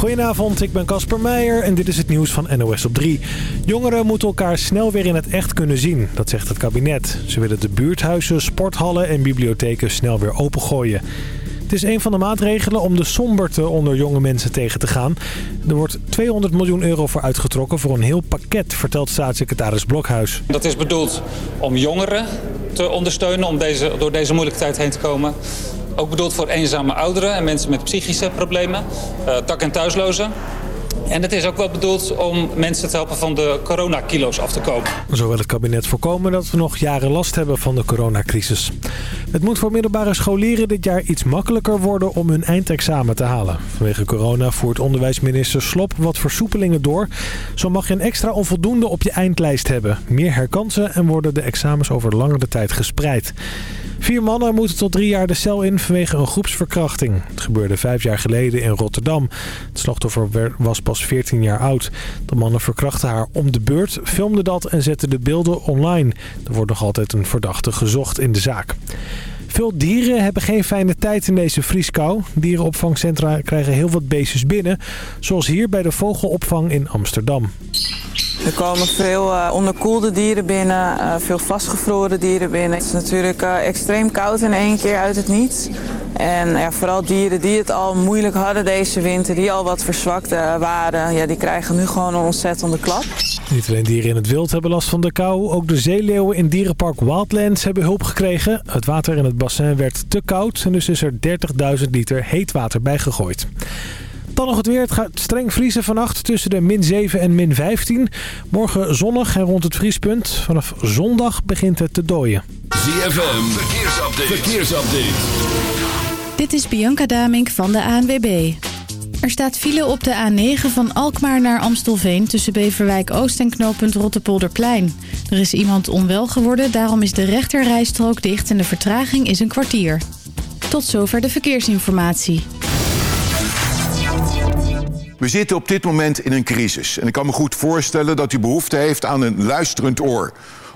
Goedenavond, ik ben Casper Meijer en dit is het nieuws van NOS op 3. Jongeren moeten elkaar snel weer in het echt kunnen zien, dat zegt het kabinet. Ze willen de buurthuizen, sporthallen en bibliotheken snel weer opengooien. Het is een van de maatregelen om de somberte onder jonge mensen tegen te gaan. Er wordt 200 miljoen euro voor uitgetrokken voor een heel pakket, vertelt staatssecretaris Blokhuis. Dat is bedoeld om jongeren te ondersteunen om deze, door deze moeilijke tijd heen te komen. Ook bedoeld voor eenzame ouderen en mensen met psychische problemen, uh, dak- en thuislozen. En het is ook wel bedoeld om mensen te helpen van de coronakilo's af te komen. Zo wil het kabinet voorkomen dat we nog jaren last hebben van de coronacrisis. Het moet voor middelbare scholieren dit jaar iets makkelijker worden om hun eindexamen te halen. Vanwege corona voert onderwijsminister Slop wat versoepelingen door. Zo mag je een extra onvoldoende op je eindlijst hebben. Meer herkansen en worden de examens over langere tijd gespreid. Vier mannen moeten tot drie jaar de cel in vanwege een groepsverkrachting. Het gebeurde vijf jaar geleden in Rotterdam. Het slachtoffer was pas 14 jaar oud. De mannen verkrachten haar om de beurt, filmden dat en zetten de beelden online. Er wordt nog altijd een verdachte gezocht in de zaak. Veel dieren hebben geen fijne tijd in deze vrieskou. Dierenopvangcentra krijgen heel wat beestjes binnen. Zoals hier bij de vogelopvang in Amsterdam. Er komen veel uh, onderkoelde dieren binnen, uh, veel vastgevroren dieren binnen. Het is natuurlijk uh, extreem koud in één keer uit het niets. En ja, vooral dieren die het al moeilijk hadden deze winter, die al wat verzwakt waren, ja, die krijgen nu gewoon een ontzettende klap. Niet alleen dieren in het wild hebben last van de kou, ook de zeeleeuwen in dierenpark Wildlands hebben hulp gekregen. Het water in het bassin werd te koud en dus is er 30.000 liter heet water bijgegooid. Dan nog het weer. Het gaat streng vriezen vannacht tussen de min 7 en min 15. Morgen zonnig en rond het vriespunt. Vanaf zondag begint het te dooien. ZFM, verkeersupdate. verkeersupdate. Dit is Bianca Damink van de ANWB. Er staat file op de A9 van Alkmaar naar Amstelveen... tussen Beverwijk Oost en knooppunt Rottepolderplein. Er is iemand onwel geworden, daarom is de rechterrijstrook dicht... en de vertraging is een kwartier. Tot zover de verkeersinformatie. We zitten op dit moment in een crisis. En ik kan me goed voorstellen dat u behoefte heeft aan een luisterend oor.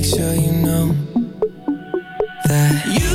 make sure you know that you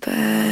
but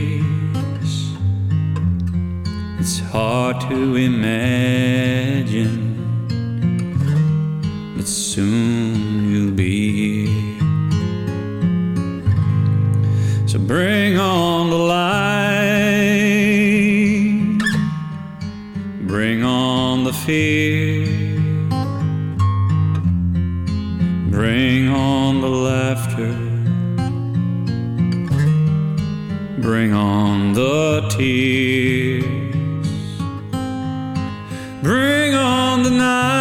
face. It's hard to imagine but soon you'll be here. So bring on the light, bring on the fear, bring on the laughter, bring on the tears. Bring on the night.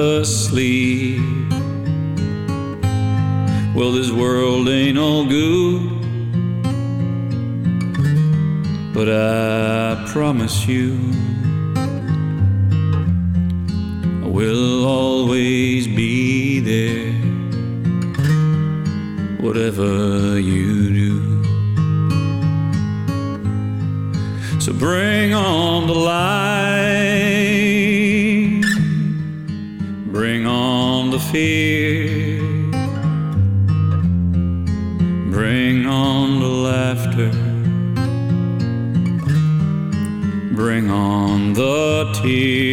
You the sleep. Well, this world ain't all good. But I promise you, I will always be there, whatever you do. So bring on the light, fear, bring on the laughter. Bring on the tears.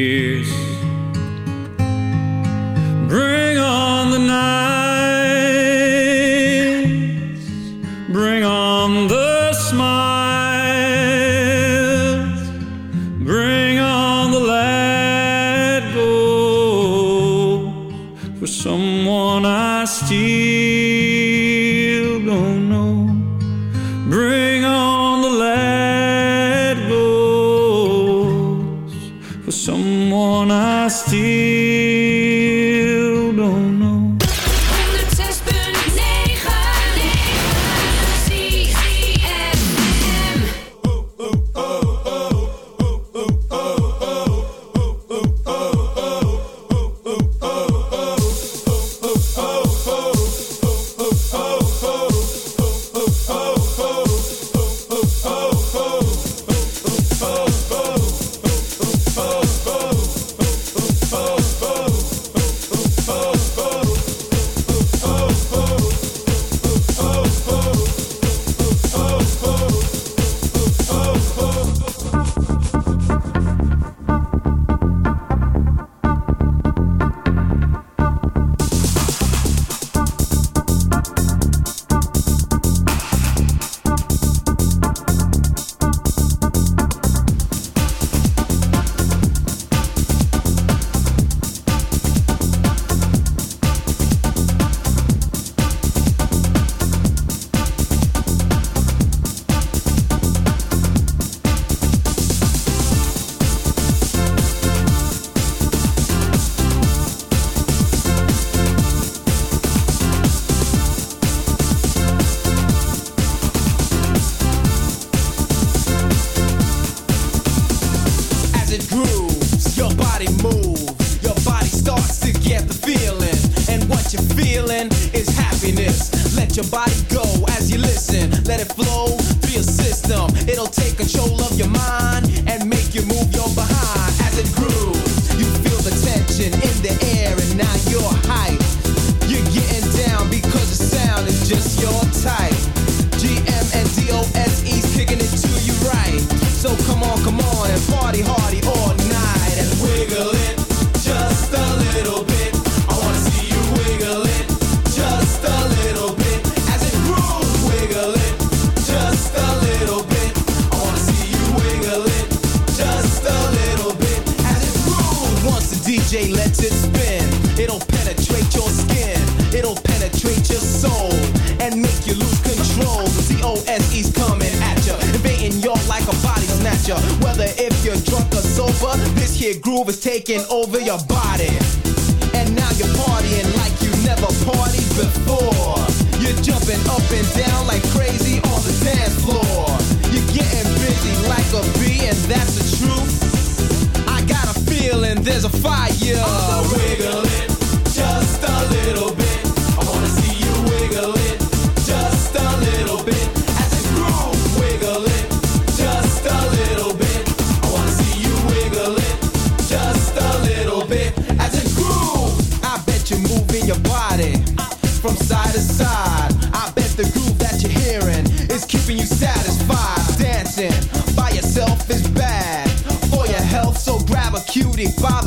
medicine by yourself is bad. For your health, so grab a cutie by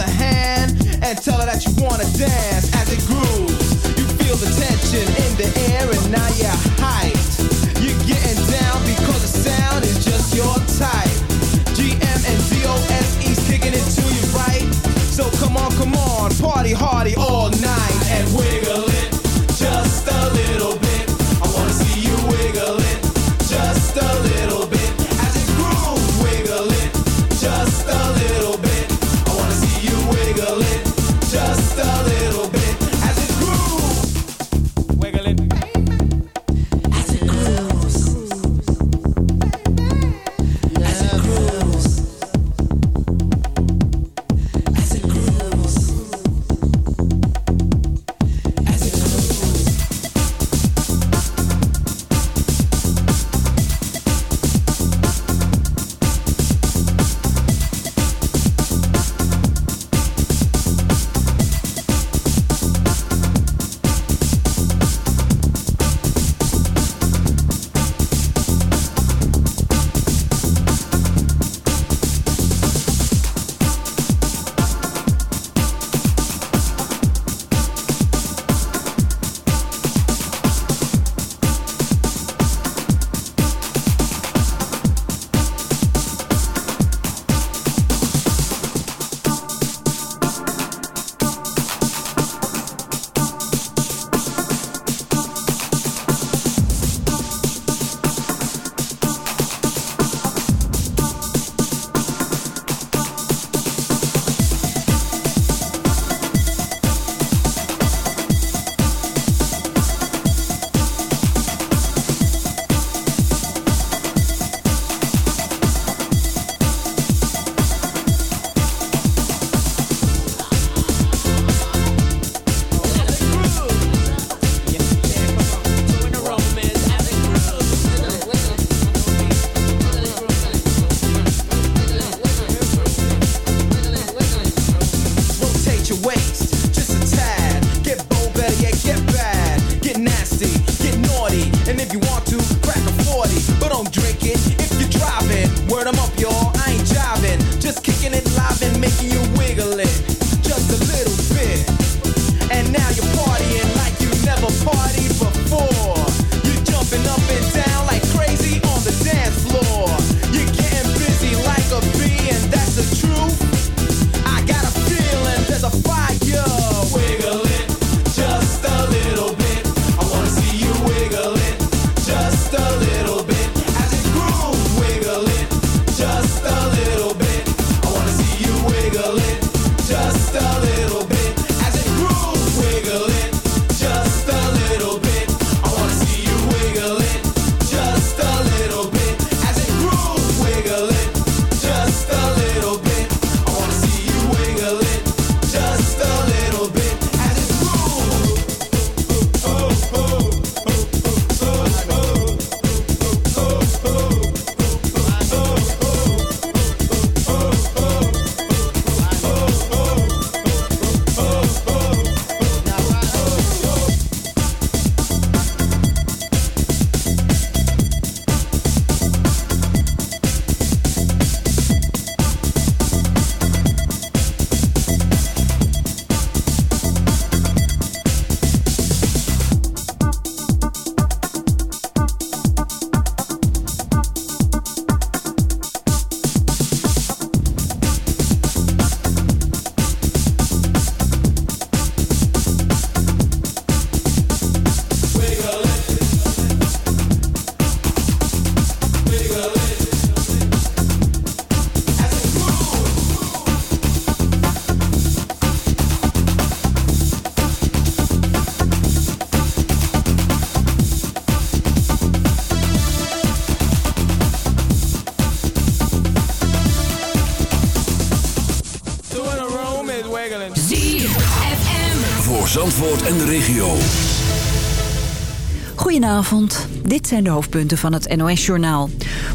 zijn de hoofdpunten van het NOS-journaal.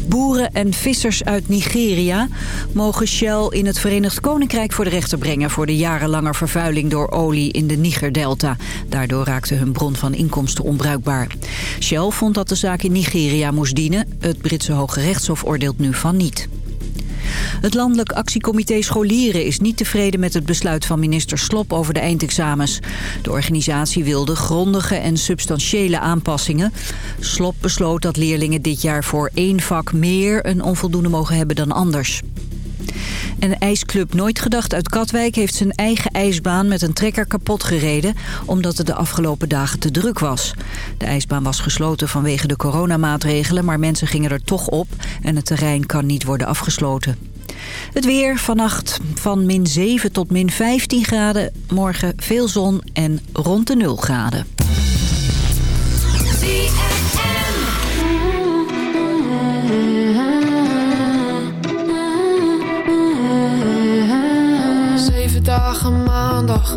Boeren en vissers uit Nigeria mogen Shell in het Verenigd Koninkrijk voor de rechter brengen... voor de jarenlange vervuiling door olie in de Nigerdelta. Daardoor raakte hun bron van inkomsten onbruikbaar. Shell vond dat de zaak in Nigeria moest dienen. Het Britse Hoge Rechtshof oordeelt nu van niet. Het Landelijk Actiecomité Scholieren is niet tevreden met het besluit van minister Slop over de eindexamens. De organisatie wilde grondige en substantiële aanpassingen. Slop besloot dat leerlingen dit jaar voor één vak meer een onvoldoende mogen hebben dan anders. En ijsclub Nooit Gedacht uit Katwijk heeft zijn eigen ijsbaan met een trekker kapot gereden... omdat het de afgelopen dagen te druk was. De ijsbaan was gesloten vanwege de coronamaatregelen... maar mensen gingen er toch op en het terrein kan niet worden afgesloten. Het weer vannacht van min 7 tot min 15 graden. Morgen veel zon en rond de 0 graden. Zeven dagen maandag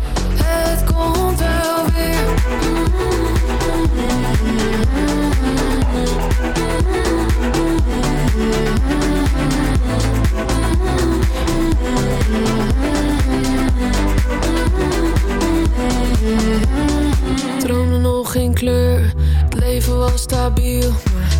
Het komt wel weer. Droomde nog geen kleur, leven was stabiel.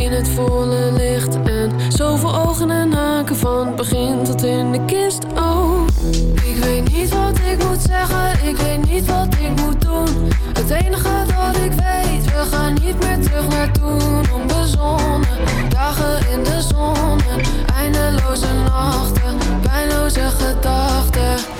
in het volle licht. En zoveel ogen en haken van het begin tot in de kist. Oh, ik weet niet wat ik moet zeggen. Ik weet niet wat ik moet doen. Het enige dat ik weet, we gaan niet meer terug naar toen. Onbezonnen, dagen in de zon. Eindeloze nachten, pijnloze gedachten.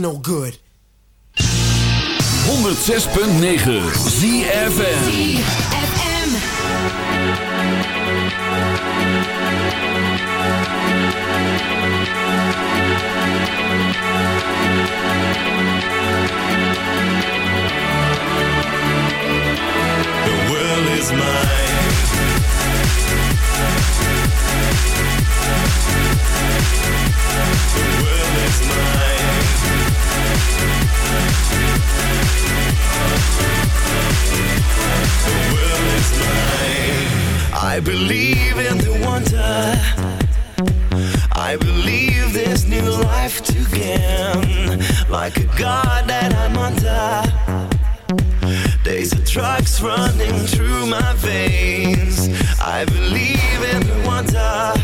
No good? 106.9 ZFM. I believe in the wonder. I believe this new life to gain. Like a god that I'm under. There's a drugs running through my veins. I believe in the wonder.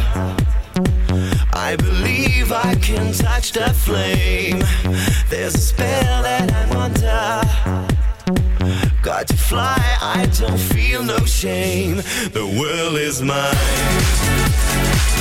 I believe I can touch the flame. There's a spell that I'm fly, I don't feel no shame. The world is mine.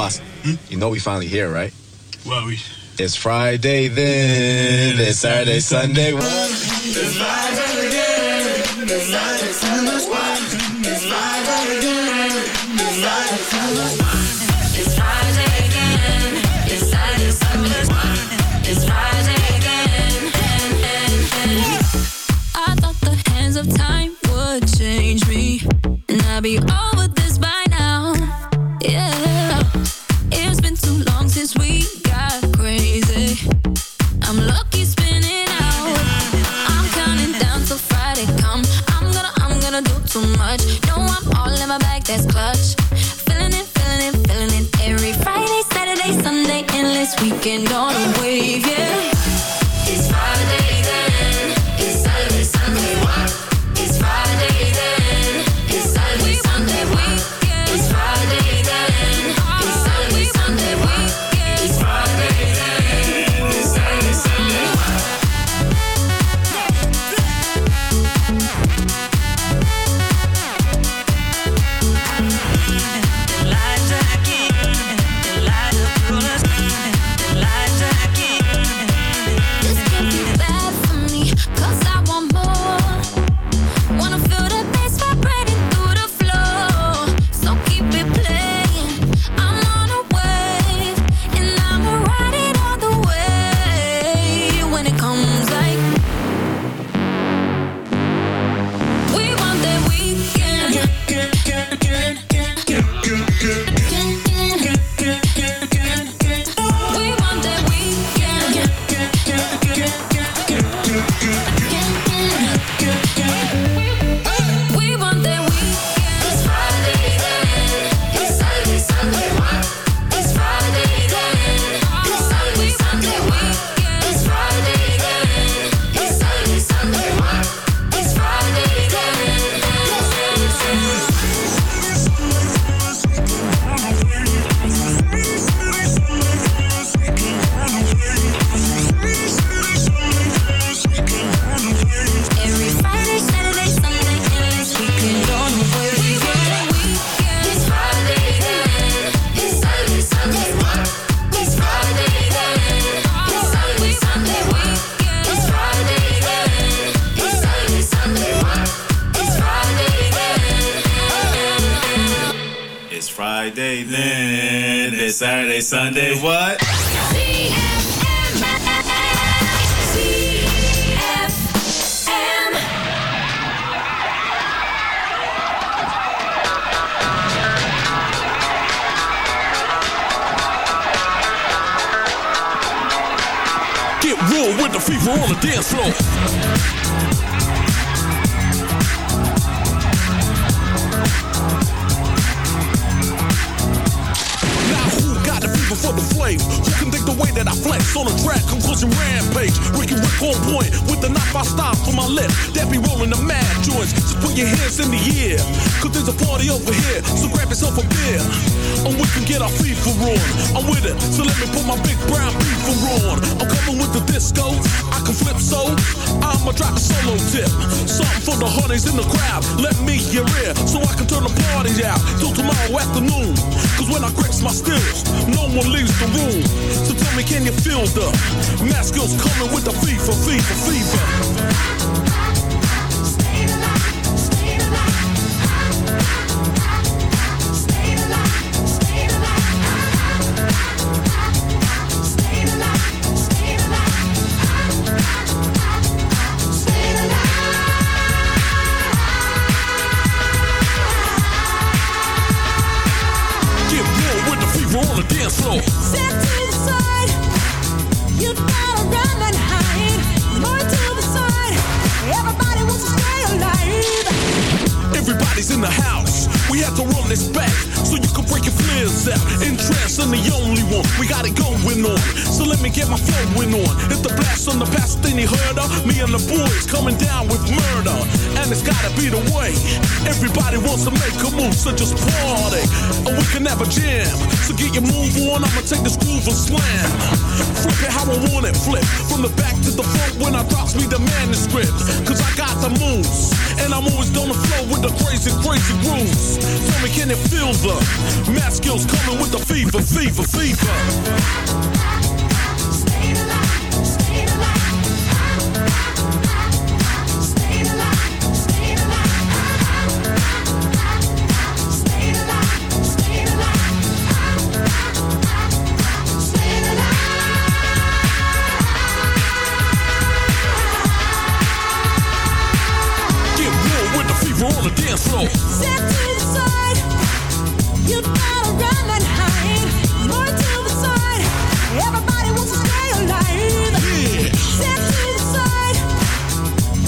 Boss, hmm? you know we finally here, right? Well, we. It's Friday then, it's Saturday, Sunday. It's live again, it's live, it's on. It's live again, it's live, it's on. It's Friday again, it's Saturday, it's on. It's Friday again. I thought the hands of time would change me, and I'd be all too much. No, I'm all in my bag, that's clutch. Feeling it, feeling it, feeling it. Every Friday, Saturday, Sunday, endless weekend on a wave, yeah. my skills, No one leaves the room. So tell me, can you feel the mask skills coming with the fever, fever, fever? so make a move, so just party. Oh, we can have a jam. So get your move on, I'ma take this groove and slam. Flip it how I want it, flip. From the back to the front when I drops me the manuscript. Cause I got the moves. And I'm always gonna flow with the crazy, crazy grooves. Tell me, can it feel the math skills coming with the fever, fever, fever?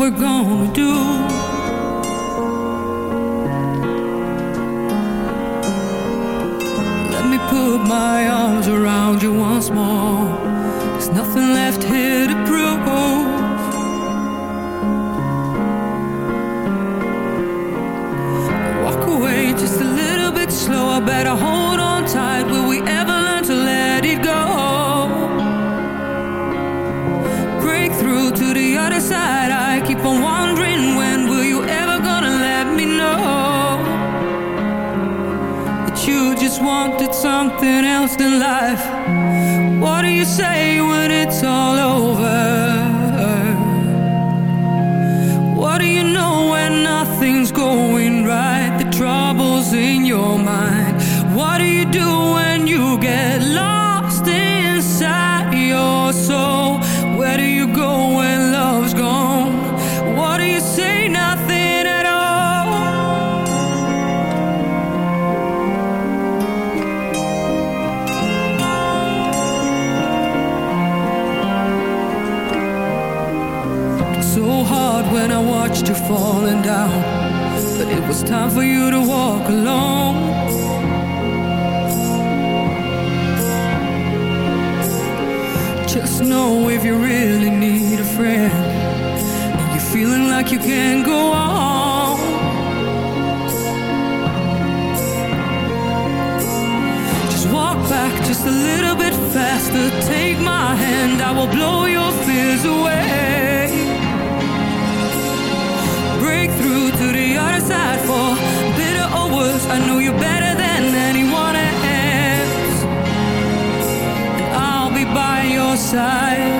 we're gonna do. if you really need a friend and you're feeling like you can't go on. Just walk back just a little bit faster. Take my hand, I will blow your fears away. Break through to the other side for better or worse. I know you're better than anyone else. And I'll be by your side